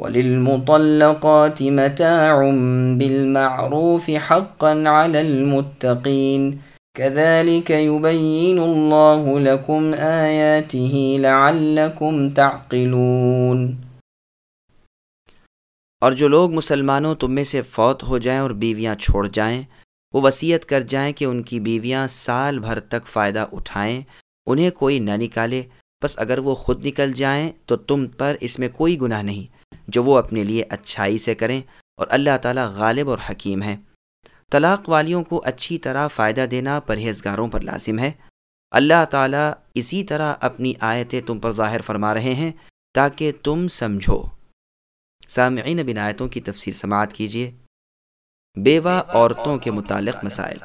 وللمطلقات متاع بالمعروف حقا على المتقين كذلك يبين الله لكم آياته لعلكم تعقلون اور جو لوگ مسلمانوں تم میں سے فوت ہو جائیں اور بیویاں چھوڑ جائیں، وہ وصیت کر جائیں کہ ان کی بیویاں سال بھر تک فائدہ اٹھائیں، انہیں کوئی نہ نکالے۔ بس اگر وہ خود نکل جائیں تو تم پر اس میں کوئی گناہ نہیں۔ جو وہ اپنے لیے اچھائی سے کریں اور اللہ تعالیٰ غالب اور حکیم ہے۔ طلاق والیوں کو اچھی طرح فائدہ دینا پرہیزگاروں پر لازم ہے۔ اللہ تعالیٰ اسی طرح اپنی آیتیں تم پر ظاہر فرما رہے ہیں تاکہ تم سمجھو۔ سامعین بن آیتوں کی تفسیر سماعت کیجیے۔ بیوہ عورتوں کے متعلق مسائل۔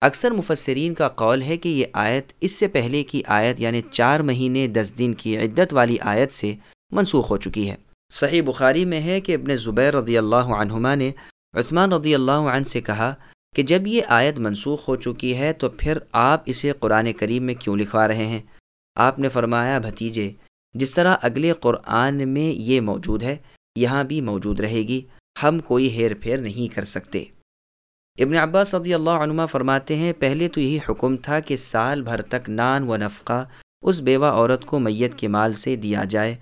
اکثر مفسرین کا قول ہے کہ یہ آیت اس سے پہلے کی آیت یعنی چار مہینے دس دن کی عدت والی آیت سے منسوخ ہو چکی ہے۔ صحیح بخاری میں ہے کہ ابن زبیر رضی اللہ عنہما نے عثمان رضی اللہ عنہ سے کہا کہ جب یہ آیت منسوخ ہو چکی ہے تو پھر آپ اسے قرآن کریم میں کیوں لکھوا رہے ہیں؟ آپ نے فرمایا، بھتیجے، جس طرح اگلے قرآن میں یہ موجود ہے، یہاں بھی موجود رہے گی، ہم کوئی ہیر پھیر نہیں کر سکتے۔ ابن عباس صدی اللہ عنما فرماتے ہیں، پہلے تو یہی حکم تھا کہ سال بھر تک نان و نفقہ اس بیوہ عورت کو میت کے مال سے دیا جائے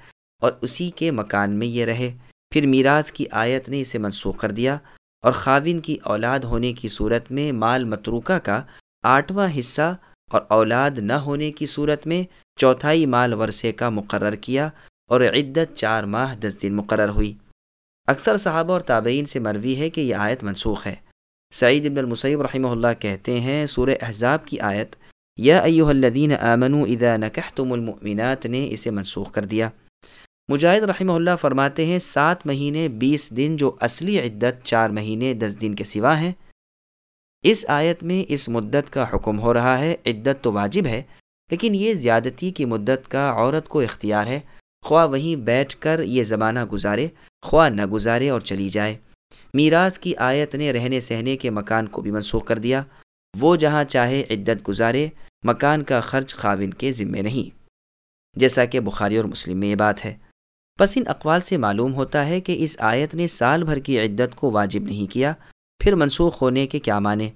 اور اسی کے مکان میں یہ رہے۔ پھر میراث کی آیت نے اسے منسوخ کر دیا اور خاوین کی اولاد ہونے کی صورت میں مال متروکہ کا آٹھواں حصہ اور اولاد نہ ہونے کی صورت میں چوتھائی مال ورثے کا مقرر کیا اور عدت چار ماہ دس دن مقرر ہوئی۔ اکثر صحابہ اور تابعین سے مروی ہے کہ یہ آیت منسوخ ہے۔ سعید ابن المسیب رحمہ اللہ کہتے ہیں، سورہ احزاب کی آیت، یا ایوہ الذین آمنوا اذا نکحتم المؤمنات نے اسے منسوخ کر دیا۔ مجاہد رحمہ اللہ فرماتے ہیں، سات مہینے بیس دن جو اصلی عدت چار مہینے دس دن کے سوا ہیں۔ اس آیت میں اس مدت کا حکم ہو رہا ہے، عدت تو واجب ہے، لیکن یہ زیادتی کی مدت کا عورت کو اختیار ہے۔ خواہ وہیں بیٹھ کر یہ زمانہ گزارے، خواہ نہ گزارے اور چلی جائے۔ میراث کی آیت نے رہنے سہنے کے مکان کو بھی منسوخ کر دیا۔ وہ جہاں چاہے عدت گزارے، مکان کا خرچ خاون کے ذمے نہیں۔ جیسا کہ بخاری اور مسلم میں یہ بات ہے۔ پس ان اقوال سے معلوم ہوتا ہے کہ اس آیت نے سال بھر کی عدت کو واجب نہیں کیا، پھر منسوخ ہونے کے کیا معنی؟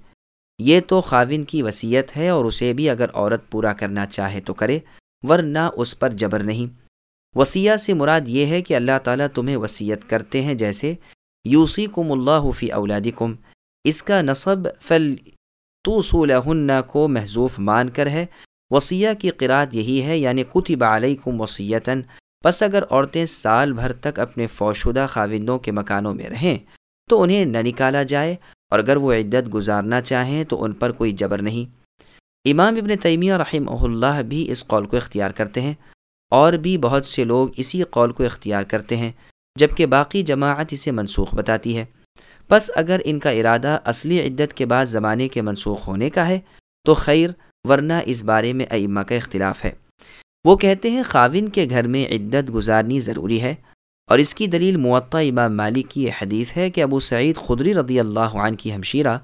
یہ تو خاوند کی وصیت ہے اور اسے بھی اگر عورت پورا کرنا چاہے تو کرے، ورنہ اس پر جبر نہیں۔ وسیع سے مراد یہ ہے کہ اللہ تعالیٰ تمہیں وصیت کرتے ہیں جیسے یوسی کم اللہ فی اولادی کم اس کا نصب فل تو کو محضوف مان کر ہے۔ وسیع کی قرآد یہی ہے یعنی کتب علیکم وسیعتاً بس اگر عورتیں سال بھر تک اپنے فوشدہ خاوندوں کے مکانوں میں رہیں، تو انہیں نہ نکالا جائے اور اگر وہ عدت گزارنا چاہیں، تو ان پر کوئی جبر نہیں۔ امام ابن تیمیہ رحمہ اللہ بھی اس قول کو اختیار کرتے ہیں۔ اور بھی بہت سے لوگ اسی قول کو اختیار کرتے ہیں، جبکہ باقی جماعت اسے منسوخ بتاتی ہے۔ بس اگر ان کا ارادہ اصلی عدت کے بعد زمانے کے منسوخ ہونے کا ہے، تو خیر، ورنہ اس بارے میں ائمہ کا اختلاف ہے۔ وہ کہتے ہیں خاوند کے گھر میں عدت گزارنی ضروری ہے اور اس کی دلیل معطا امام مالک کی یہ حدیث ہے کہ ابو سعید خدری رضی اللہ عنہ کی ہمشیرہ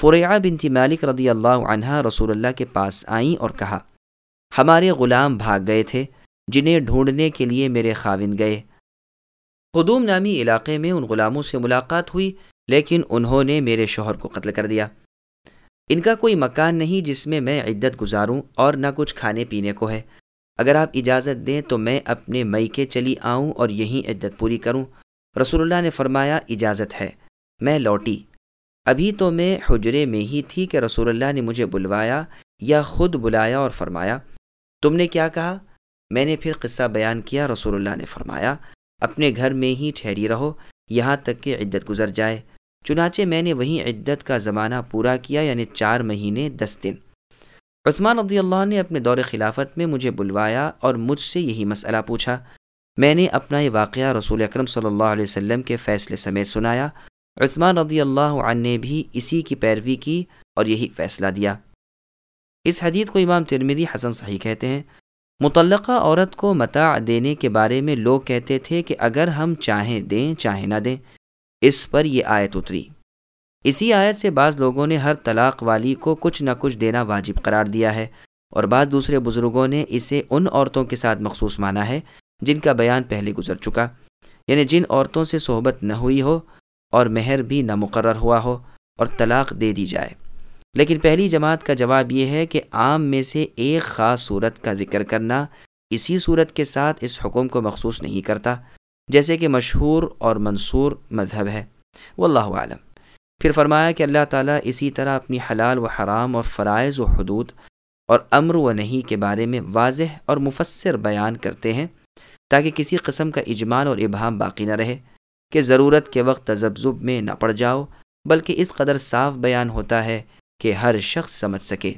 فریعہ بنت مالک رضی اللہ عنہ رسول اللہ کے پاس آئیں اور کہا، ہمارے غلام بھاگ گئے تھے، جنہیں ڈھونڈنے کے لیے میرے خاوند گئے۔ قدوم نامی علاقے میں ان غلاموں سے ملاقات ہوئی، لیکن انہوں نے میرے شوہر کو قتل کر دیا۔ ان کا کوئی مکان نہیں جس میں میں عدت گزاروں اور نہ کچھ کھانے پینے کو ہے۔ اگر آپ اجازت دیں تو میں اپنے مئی کے چلی آؤں اور یہیں عدت پوری کروں۔ رسول اللہ نے فرمایا، اجازت ہے۔ میں لوٹی۔ ابھی تو میں حجرے میں ہی تھی کہ رسول اللہ نے مجھے بلوایا یا خود بلایا اور فرمایا، تم نے کیا کہا؟ میں نے پھر قصہ بیان کیا، رسول اللہ نے فرمایا، اپنے گھر میں ہی ٹھہری رہو، یہاں تک کہ عدت گزر جائے۔ چنانچہ میں نے وہیں عدت کا زمانہ پورا کیا یعنی چار مہینے دس دن۔ عثمان رضی اللہ نے اپنے دور خلافت میں مجھے بلوایا اور مجھ سے یہی مسئلہ پوچھا۔ میں نے اپنا یہ واقعہ رسول اکرم صلی اللہ علیہ وسلم کے فیصلے سمیت سنایا۔ عثمان رضی اللہ عنہ نے بھی اسی کی پیروی کی اور یہی فیصلہ دیا۔ اس حدیث کو امام ترمیدی حسن صحیح کہتے ہیں۔ متعلقہ عورت کو متاع دینے کے بارے میں لوگ کہتے تھے کہ اگر ہم چاہیں دیں، چاہیں نہ دیں۔ اس پر یہ آیت اتری۔ اسی آیت سے بعض لوگوں نے ہر طلاق والی کو کچھ نہ کچھ دینا واجب قرار دیا ہے اور بعض دوسرے بزرگوں نے اسے ان عورتوں کے ساتھ مخصوص مانا ہے جن کا بیان پہلے گزر چکا یعنی جن عورتوں سے صحبت نہ ہوئی ہو اور مہر بھی نہ مقرر ہوا ہو اور طلاق دے دی جائے۔ لیکن پہلی جماعت کا جواب یہ ہے کہ عام میں سے ایک خاص صورت کا ذکر کرنا اسی صورت کے ساتھ اس حکم کو مخصوص نہیں کرتا، جیسے کہ مشہور اور منصور مذہب ہے۔ واللہ عالم پھر فرمایا کہ اللہ تعالیٰ اسی طرح اپنی حلال و حرام اور فرائض و حدود اور امر و نہیں کے بارے میں واضح اور مفسر بیان کرتے ہیں تاکہ کسی قسم کا اجمال اور ابہام باقی نہ رہے کہ ضرورت کے وقت تذبذب میں نہ پڑ جاؤ، بلکہ اس قدر صاف بیان ہوتا ہے کہ ہر شخص سمجھ سکے۔